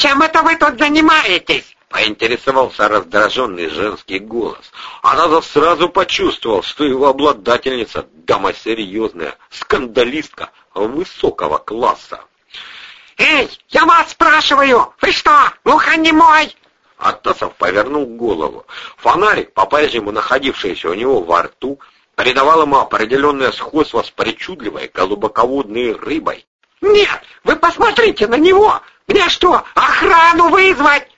чем это вы тут занимаетесь?» Поинтересовался раздраженный женский голос. Аназов сразу почувствовал, что его обладательница — дама серьезная, скандалистка высокого класса. «Эй, я вас спрашиваю! Вы что, глухонемой?» Атасов повернул голову. Фонарик, по-прежнему находившийся у него во рту, придавал ему определенное сходство с причудливой голубоководной рыбой. «Нет, вы посмотрите на него! Мне что, охрану вызвать?»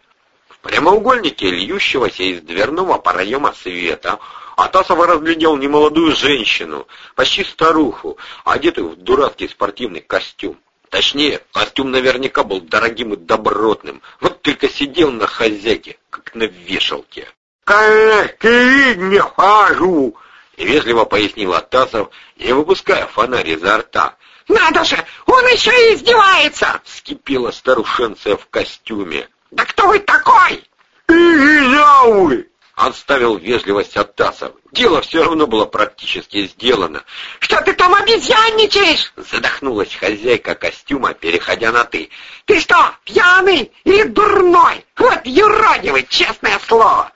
прямоугольнике льющегося из дверного проема света Атасов разглядел немолодую женщину, почти старуху, одетую в дурацкий спортивный костюм. Точнее, костюм наверняка был дорогим и добротным, вот только сидел на хозяйке, как на вешалке. «Каждый не хожу!» — вежливо пояснил Атасов, не выпуская фонарь изо рта. «Надо же, он еще и издевается!» — вскипела старушенция в костюме. «Да кто вы такой?» «Изяуй!» — отставил вежливость от Тасов. Дело все равно было практически сделано. «Что ты там обезьянничаешь?» — задохнулась хозяйка костюма, переходя на «ты». «Ты что, пьяный или дурной? Вот юродивый, честное слово!»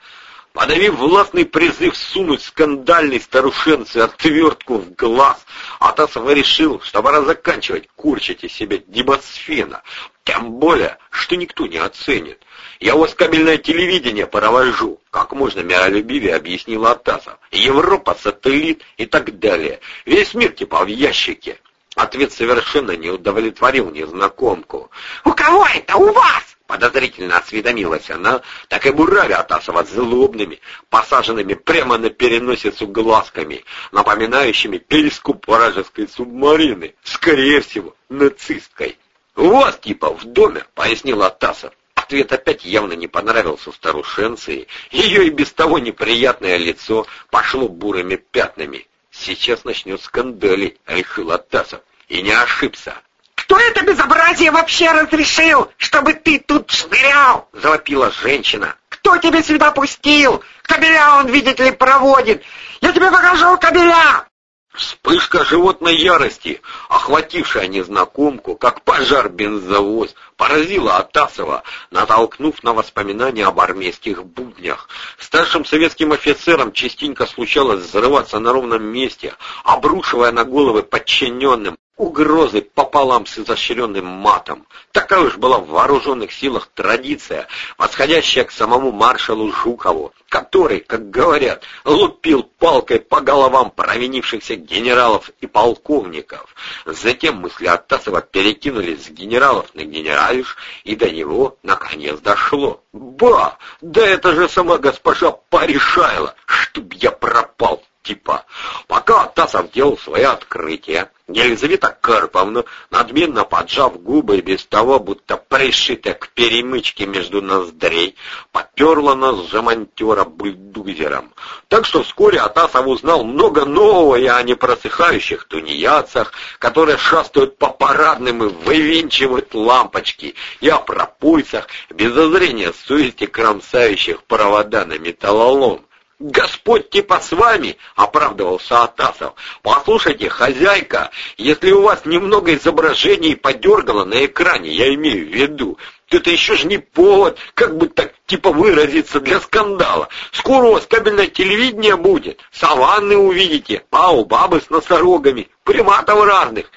Подавив властный призыв сунуть скандальной старушенце отвертку в глаз, Атасов решил, что пора заканчивать курчить из себя демосфена, тем более, что никто не оценит. Я у вас кабельное телевидение провожу, как можно миролюбивее объяснил Атасов. Европа, сателлит и так далее. Весь мир типа в ящике. Ответ совершенно не удовлетворил незнакомку. «У кого это? У вас?» Подозрительно осведомилась она, так и буравя Атасова злобными, посаженными прямо на переносицу глазками, напоминающими перископ вражеской субмарины, скорее всего, нацисткой. «У вас типа в доме», — пояснил Атасов. Ответ опять явно не понравился старушенции. Ее и без того неприятное лицо пошло бурыми пятнами. «Сейчас начнет скандалить», — решил Атасов. И не ошибся. «Кто это безобразие вообще разрешил, чтобы ты тут шнырял?» — завопила женщина. «Кто тебя сюда пустил? Кабеля он, видите ли, проводит. Я тебе покажу кабеля!» Вспышка животной ярости, охватившая незнакомку, как пожар бензовоз, поразила Атасова, натолкнув на воспоминания об армейских буднях. Старшим советским офицерам частенько случалось взрываться на ровном месте, обрушивая на головы подчиненным угрозы пополам с изощренным матом. Такая уж была в вооруженных силах традиция, восходящая к самому маршалу Жукову, который, как говорят, лупил палкой по головам провинившихся генералов и полковников. Затем мысли Оттасова перекинулись с генералов на генералиш, и до него наконец дошло. «Ба! Да это же сама госпожа Паришайла! Чтоб я пропал!» Типа. Пока Тасов делал свои открытия, Елизавета Карповна, надменно поджав губы без того, будто пришитая к перемычке между ноздрей, поперла нас жамантера бульдузером. Так что вскоре Атасов узнал много нового и о непросыхающих тунеядцах, которые шастают по парадным и вывинчивают лампочки, и о пропульцах, без зазрения совести кромсающих провода на металлолом. «Господь типа с вами!» — оправдывался Атасов. «Послушайте, хозяйка, если у вас немного изображений подергало на экране, я имею в виду, то это еще же не повод, как бы так типа выразиться для скандала. Скоро у вас кабельное телевидение будет, саванны увидите, а у бабы с носорогами, приматов разных».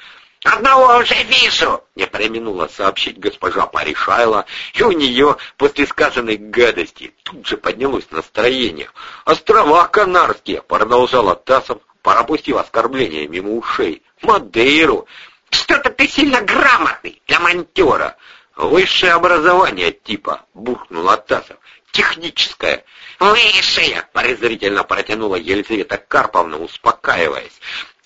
«Одного уже вижу!» — не применула сообщить госпожа Паришайла, и у нее после сказанной гадости тут же поднялось настроение. «Острова Канарские!» — продолжала Тасов, пропустив оскорбление мимо ушей. «Мадейру!» «Что-то ты сильно грамотный для монтера!» «Высшее образование типа!» — буркнул Тасов. «Техническое!» «Высшее!» — презрительно протянула Елизавета Карповна, успокаиваясь.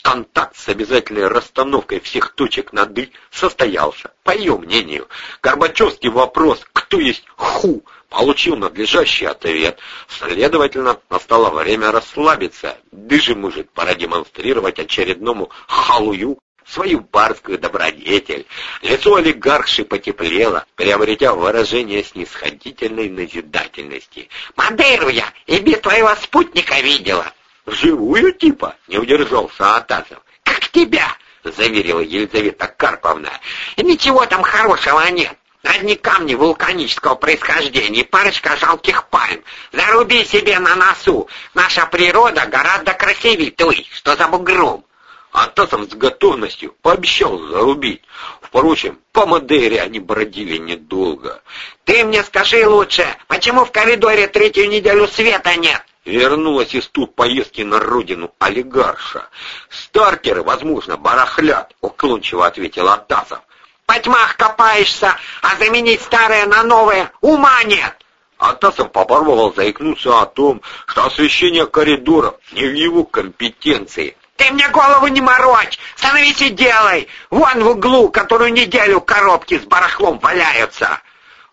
Контакт с обязательной расстановкой всех точек над «и» состоялся. По ее мнению, Горбачевский вопрос «Кто есть ху?» получил надлежащий ответ. Следовательно, настало время расслабиться. Дыжи может продемонстрировать очередному халую свою барскую добродетель. Лицо олигархши потеплело, приобретя выражение снисходительной назидательности. «Мадейру я и без твоего спутника видела!» «Живую типа?» — не удержался Атасов. «Как тебя?» — заверила Елизавета Карповна. «Ничего там хорошего нет. Одни камни вулканического происхождения парочка жалких пальм. Заруби себе на носу. Наша природа гораздо красивее той, что за бугром. Атасов с готовностью пообещал зарубить. Впрочем, по Мадейре они бродили недолго. «Ты мне скажи лучше, почему в коридоре третью неделю света нет?» Вернулась из тур поездки на родину олигарша. «Стартеры, возможно, барахлят», — уклончиво ответил Атасов. «По тьмах копаешься, а заменить старое на новое ума нет!» Атасов попробовал заикнуться о том, что освещение коридоров не в его компетенции. «Ты мне голову не морочь! Становись и делай! Вон в углу, которую неделю коробки с барахлом валяются!»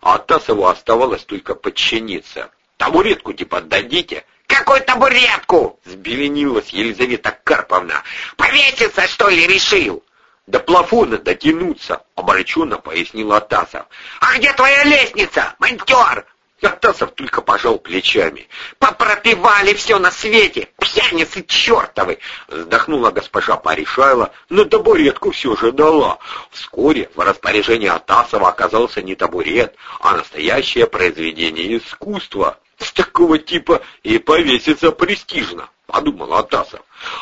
Атасову оставалось только подчиниться. «Табуретку типа дадите?» «Какую табуретку?» — сбеленилась Елизавета Карповна. «Повеситься, что ли, решил?» «До плафона дотянуться», — обреченно пояснил Атасов. «А где твоя лестница, монтер?» Атасов только пожал плечами. «Попропивали все на свете, пьяницы чертовы!» Вздохнула госпожа Паришайла, но табуретку все же дала. Вскоре в распоряжении Атасова оказался не табурет, а настоящее произведение искусства. С такого типа и повеситься престижно, подумал Атасов.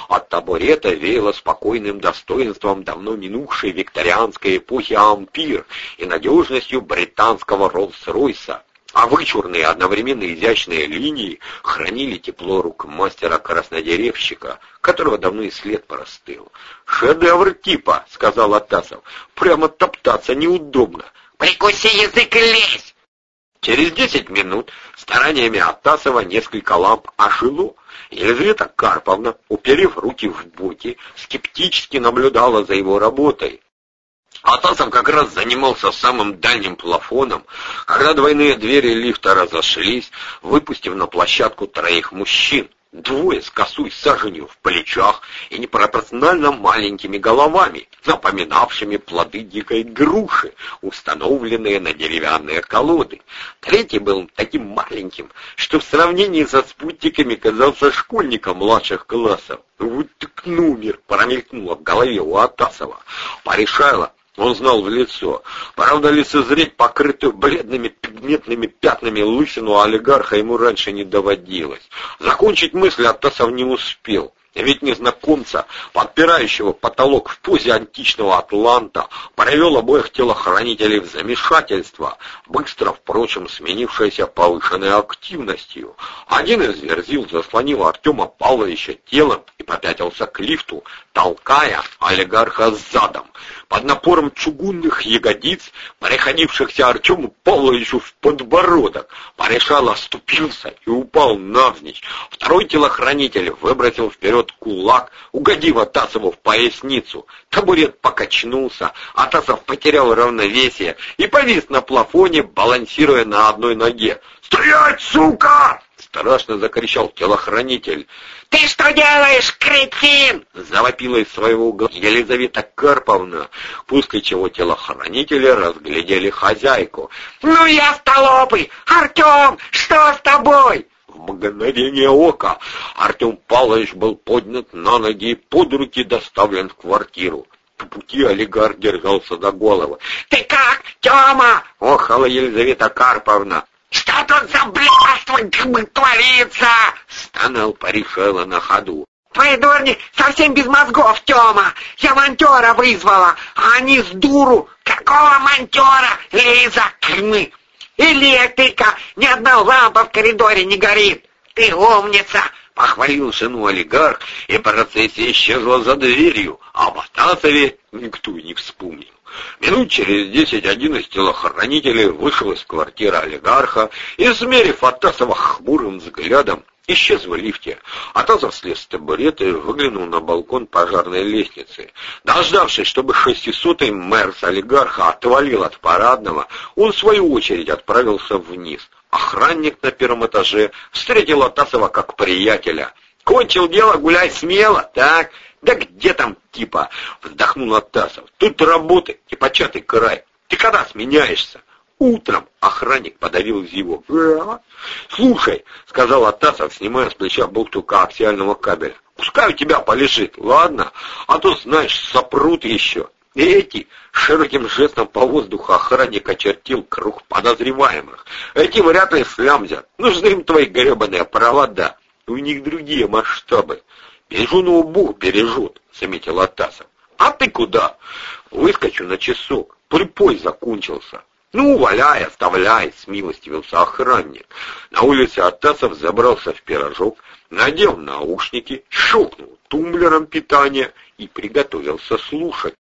От табурета веяло спокойным достоинством давно минувшей викторианской эпохи ампир и надежностью британского Роллс-Ройса. А вычурные одновременно изящные линии хранили тепло рук мастера-краснодеревщика, которого давно и след простыл. «Шедевр типа», — сказал Атасов, — «прямо топтаться неудобно». «Прикуси язык и лезь!» Через десять минут стараниями Атасова несколько ламп ожило. Елизавета Карповна, уперев руки в боки, скептически наблюдала за его работой. Атасов как раз занимался самым дальним плафоном, когда двойные двери лифта разошлись, выпустив на площадку троих мужчин. Двое с косой саженью в плечах и непропорционально маленькими головами, напоминавшими плоды дикой груши, установленные на деревянные колоды. Третий был таким маленьким, что в сравнении со спутниками казался школьником младших классов. Вот так номер промелькнуло в голове у Атасова. Порешайло, он знал в лицо. Правда, лицезреть покрытую бледными пигментными пятнами лысину олигарха ему раньше не доводилось. Закончить мысль Атасов не успел. Ведь незнакомца, подпирающего потолок в позе античного атланта, провел обоих телохранителей в замешательство, быстро, впрочем, сменившееся повышенной активностью. Один из верзил заслонил Артема Павловича телом и попятился к лифту, толкая олигарха задом. Под напором чугунных ягодиц, приходившихся Артему Павловичу в подбородок, Порешал оступился и упал навзничь. Второй телохранитель выбросил вперед кулак, угодив Атасову в поясницу. Табурет покачнулся, Атасов потерял равновесие и повис на плафоне, балансируя на одной ноге. «Стоять, сука!» — страшно закричал телохранитель. «Ты что делаешь, кретин?» — завопила из своего угла Елизавета Карповна, после чего телохранители разглядели хозяйку. «Ну я столопый! Артем, что с тобой?» В мгновение ока Артем Павлович был поднят на ноги и под руки доставлен в квартиру. По пути олигарх держался до головы. «Ты как, Тёма?» — охала Елизавета Карповна. «Что тут за блядство творится?» — стонал Паришела на ходу. «Твои дурни совсем без мозгов, Тёма! Я монтера вызвала, а они с дуру! Какого монтера, Лиза? Кмы! Электрика! Ни одна лампа в коридоре не горит! Ты умница! Похвалил жену олигарх, и процессия исчезла за дверью, а Атасове никто и не вспомнил. Минут через десять один из телохранителей вышел из квартиры олигарха и, смерив Атасова хмурым взглядом, исчез в лифте. Атасов слез с табурета и выглянул на балкон пожарной лестницы. Дождавшись, чтобы шестисотый мэр с олигарха отвалил от парадного, он в свою очередь отправился вниз. Охранник на первом этаже встретил Атасова как приятеля. «Кончил дело, гуляй смело, так?» «Да где там типа?» — вздохнул Атасов. «Тут работы и початый край. Ты когда сменяешься?» Утром охранник подавил его. «Слушай», — сказал Атасов, снимая с плеча болту коаксиального кабеля, — «пускай у тебя полежит, ладно? А то, знаешь, сопрут еще». И эти широким жестом по воздуху охранник очертил круг подозреваемых. Эти вряд ли слямзят. Нужны им твои гребаные провода. У них другие масштабы. Бежуну Бог бережет, заметил Атасов. А ты куда? Выскочу на часок. Припой закончился. «Ну, валяй, оставляй!» — смилостивился охранник. На улице Атасов забрался в пирожок, надел наушники, щелкнул тумблером питания и приготовился слушать.